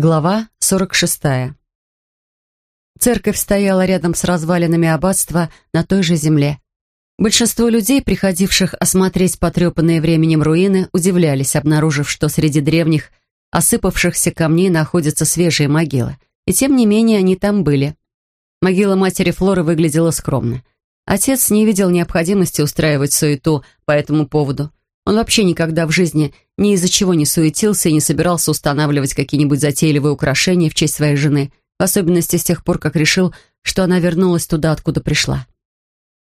Глава 46. Церковь стояла рядом с развалинами аббатства на той же земле. Большинство людей, приходивших осмотреть потрепанные временем руины, удивлялись, обнаружив, что среди древних, осыпавшихся камней находятся свежие могилы. И тем не менее они там были. Могила матери Флоры выглядела скромно. Отец не видел необходимости устраивать суету по этому поводу. Он вообще никогда в жизни ни из-за чего не суетился и не собирался устанавливать какие-нибудь затейливые украшения в честь своей жены, в особенности с тех пор, как решил, что она вернулась туда, откуда пришла.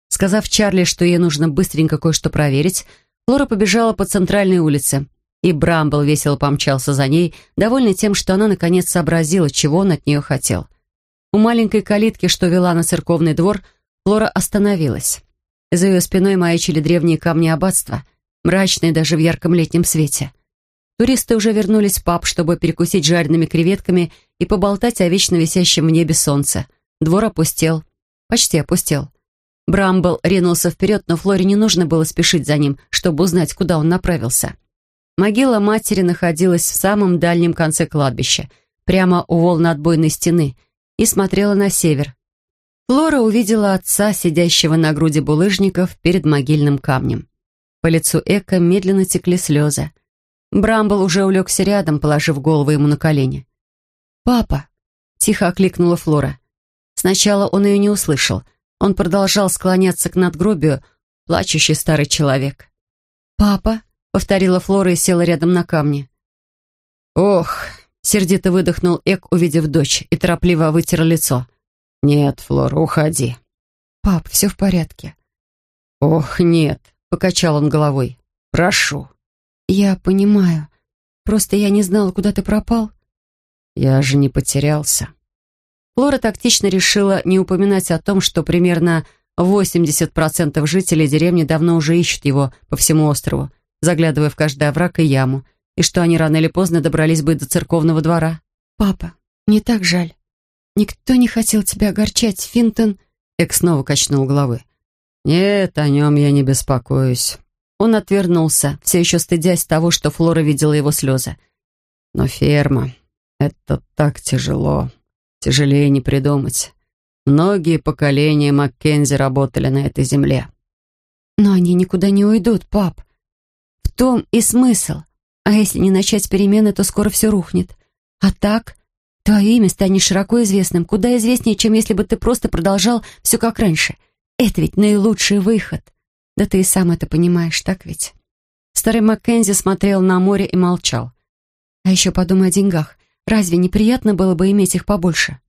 Сказав Чарли, что ей нужно быстренько кое-что проверить, Флора побежала по центральной улице, и Брамбл весело помчался за ней, довольный тем, что она наконец сообразила, чего он от нее хотел. У маленькой калитки, что вела на церковный двор, Флора остановилась. За ее спиной маячили древние камни аббатства — мрачные даже в ярком летнем свете. Туристы уже вернулись в паб, чтобы перекусить жареными креветками и поболтать о вечно висящем в небе солнце. Двор опустел. Почти опустел. Брамбл ринулся вперед, но Флоре не нужно было спешить за ним, чтобы узнать, куда он направился. Могила матери находилась в самом дальнем конце кладбища, прямо у волн отбойной стены, и смотрела на север. Флора увидела отца, сидящего на груди булыжников перед могильным камнем. По лицу Эка медленно текли слезы. Брамбл уже улегся рядом, положив голову ему на колени. «Папа!» — тихо окликнула Флора. Сначала он ее не услышал. Он продолжал склоняться к надгробию, плачущий старый человек. «Папа!» — повторила Флора и села рядом на камне. «Ох!» — сердито выдохнул Эк, увидев дочь, и торопливо вытер лицо. «Нет, Флора, уходи». «Пап, все в порядке». «Ох, нет!» — покачал он головой. «Прошу». «Я понимаю. Просто я не знала, куда ты пропал». «Я же не потерялся». Флора тактично решила не упоминать о том, что примерно 80% жителей деревни давно уже ищут его по всему острову, заглядывая в каждый овраг и яму, и что они рано или поздно добрались бы до церковного двора. «Папа, мне так жаль. Никто не хотел тебя огорчать, Финтон...» Эк снова качнул головой. «Нет, о нем я не беспокоюсь». Он отвернулся, все еще стыдясь того, что Флора видела его слезы. «Но ферма — это так тяжело. Тяжелее не придумать. Многие поколения Маккензи работали на этой земле». «Но они никуда не уйдут, пап. В том и смысл. А если не начать перемены, то скоро все рухнет. А так, твое имя станет широко известным, куда известнее, чем если бы ты просто продолжал все как раньше». Это ведь наилучший выход. Да ты и сам это понимаешь, так ведь? Старый Маккензи смотрел на море и молчал. А еще подумай о деньгах. Разве неприятно было бы иметь их побольше?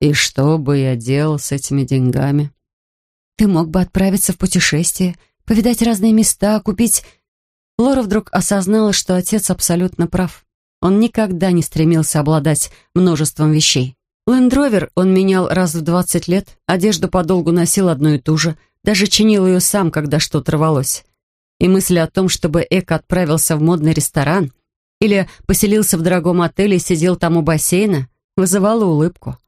И что бы я делал с этими деньгами? Ты мог бы отправиться в путешествие, повидать разные места, купить... Лора вдруг осознала, что отец абсолютно прав. Он никогда не стремился обладать множеством вещей. Лендровер он менял раз в двадцать лет, одежду подолгу носил одну и ту же, даже чинил ее сам, когда что-то рвалось. И мысль о том, чтобы Эк отправился в модный ресторан или поселился в дорогом отеле и сидел там у бассейна, вызывала улыбку.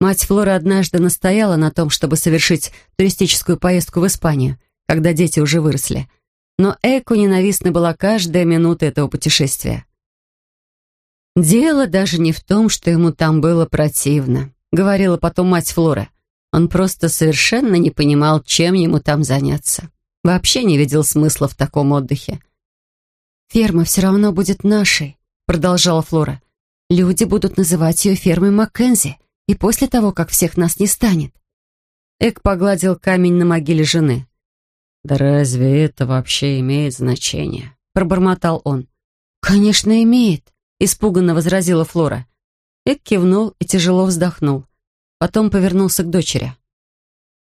Мать Флоры однажды настояла на том, чтобы совершить туристическую поездку в Испанию, когда дети уже выросли. Но Эку ненавистна была каждая минута этого путешествия. «Дело даже не в том, что ему там было противно», — говорила потом мать Флоры. Он просто совершенно не понимал, чем ему там заняться. Вообще не видел смысла в таком отдыхе. «Ферма все равно будет нашей», — продолжала Флора. «Люди будут называть ее фермой Маккензи, и после того, как всех нас не станет». Эк погладил камень на могиле жены. «Да разве это вообще имеет значение?» — пробормотал он. «Конечно, имеет», испуганно возразила Флора. Эк кивнул и тяжело вздохнул. Потом повернулся к дочери.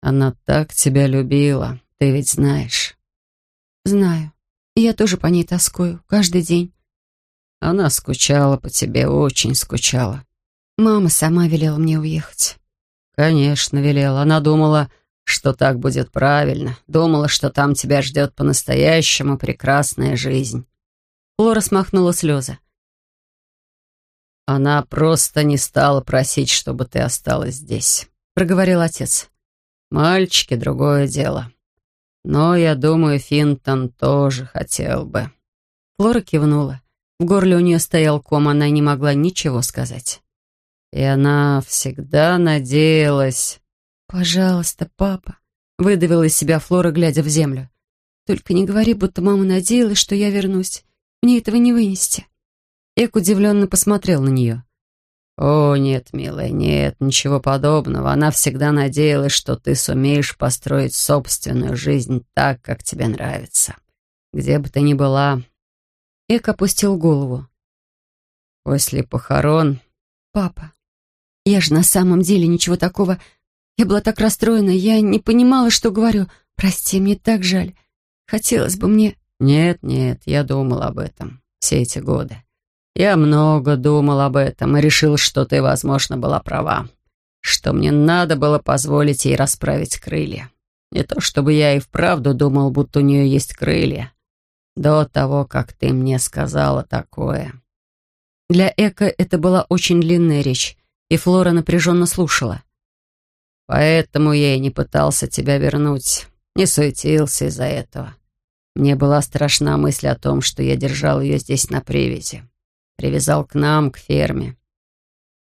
«Она так тебя любила, ты ведь знаешь». «Знаю. И я тоже по ней тоскую, каждый день». «Она скучала по тебе, очень скучала». «Мама сама велела мне уехать». «Конечно, велела. Она думала, что так будет правильно. Думала, что там тебя ждет по-настоящему прекрасная жизнь». Флора смахнула слезы. «Она просто не стала просить, чтобы ты осталась здесь», — проговорил отец. «Мальчики — другое дело. Но, я думаю, Финтон тоже хотел бы». Флора кивнула. В горле у нее стоял ком, она не могла ничего сказать. И она всегда надеялась. «Пожалуйста, папа», — выдавила из себя Флора, глядя в землю. «Только не говори, будто мама надеялась, что я вернусь. Мне этого не вынести». Эк удивленно посмотрел на нее. «О, нет, милая, нет, ничего подобного. Она всегда надеялась, что ты сумеешь построить собственную жизнь так, как тебе нравится. Где бы ты ни была». Эк опустил голову. «После похорон...» «Папа, я же на самом деле ничего такого... Я была так расстроена, я не понимала, что говорю. Прости, мне так жаль. Хотелось бы мне...» «Нет, нет, я думал об этом все эти годы. Я много думал об этом и решил, что ты, возможно, была права, что мне надо было позволить ей расправить крылья. Не то чтобы я и вправду думал, будто у нее есть крылья. До того, как ты мне сказала такое. Для Эка это была очень длинная речь, и Флора напряженно слушала. Поэтому я и не пытался тебя вернуть, не суетился из-за этого. Мне была страшна мысль о том, что я держал ее здесь на привязи. Привязал к нам, к ферме.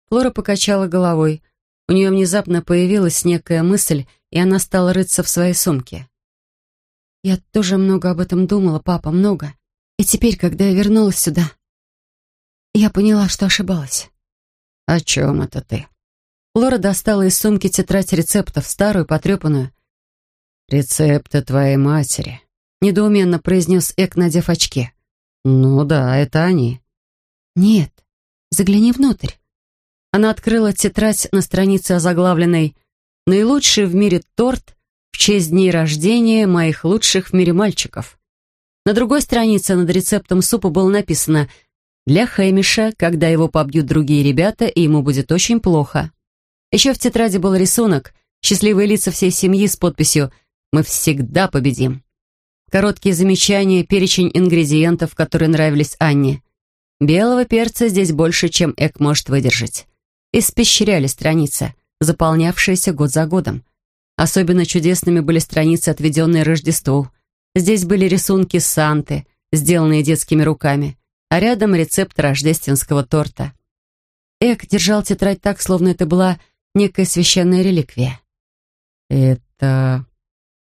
Флора покачала головой. У нее внезапно появилась некая мысль, и она стала рыться в своей сумке. «Я тоже много об этом думала, папа, много. И теперь, когда я вернулась сюда, я поняла, что ошибалась». «О чем это ты?» Флора достала из сумки тетрадь рецептов, старую, потрепанную. «Рецепты твоей матери», — недоуменно произнес Эк, надев очки. «Ну да, это они. «Нет, загляни внутрь». Она открыла тетрадь на странице озаглавленной «Наилучший в мире торт в честь дней рождения моих лучших в мире мальчиков». На другой странице над рецептом супа было написано «Для Хэмиша, когда его побьют другие ребята, и ему будет очень плохо». Еще в тетради был рисунок «Счастливые лица всей семьи» с подписью «Мы всегда победим». Короткие замечания, перечень ингредиентов, которые нравились Анне – Белого перца здесь больше, чем Эк может выдержать. Испещряли страницы, заполнявшиеся год за годом. Особенно чудесными были страницы, отведенные Рождеству. Здесь были рисунки Санты, сделанные детскими руками, а рядом рецепт рождественского торта. Эк держал тетрадь так, словно это была некая священная реликвия. «Это...»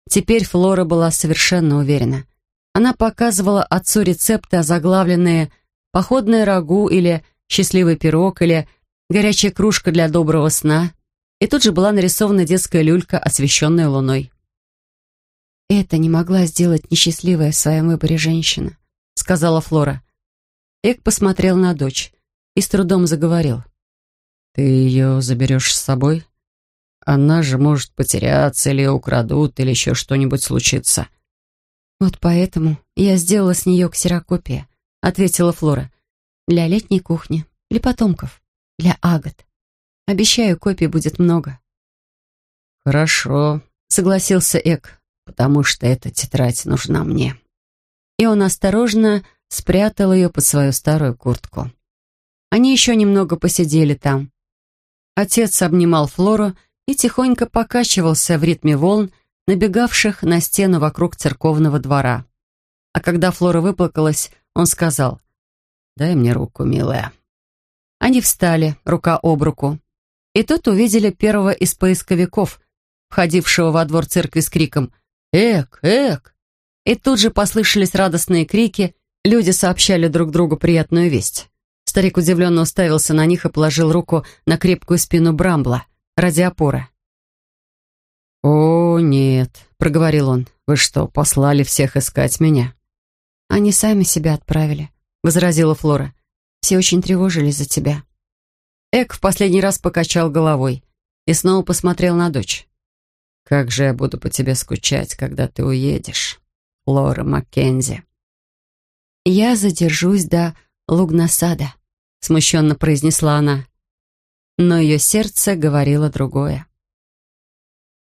Теперь Флора была совершенно уверена. Она показывала отцу рецепты, озаглавленные «Святой походное рагу или счастливый пирог или горячая кружка для доброго сна. И тут же была нарисована детская люлька, освещенная луной. «Это не могла сделать несчастливая в своем выборе женщина», — сказала Флора. Эк посмотрел на дочь и с трудом заговорил. «Ты ее заберешь с собой? Она же может потеряться или украдут, или еще что-нибудь случится». «Вот поэтому я сделала с нее ксерокопия», ответила Флора. «Для летней кухни, для потомков, для агат. Обещаю, копий будет много». «Хорошо», — согласился Эк, «потому что эта тетрадь нужна мне». И он осторожно спрятал ее под свою старую куртку. Они еще немного посидели там. Отец обнимал Флору и тихонько покачивался в ритме волн, набегавших на стену вокруг церковного двора. А когда Флора выплакалась, он сказал, «Дай мне руку, милая». Они встали, рука об руку. И тут увидели первого из поисковиков, входившего во двор церкви с криком «Эк! Эк!». И тут же послышались радостные крики, люди сообщали друг другу приятную весть. Старик удивленно уставился на них и положил руку на крепкую спину Брамбла ради опоры. «О, нет», — проговорил он, — «вы что, послали всех искать меня?» «Они сами себя отправили», — возразила Флора. «Все очень тревожились за тебя». Эк в последний раз покачал головой и снова посмотрел на дочь. «Как же я буду по тебе скучать, когда ты уедешь, Флора Маккензи». «Я задержусь до Лугнасада», — смущенно произнесла она. Но ее сердце говорило другое.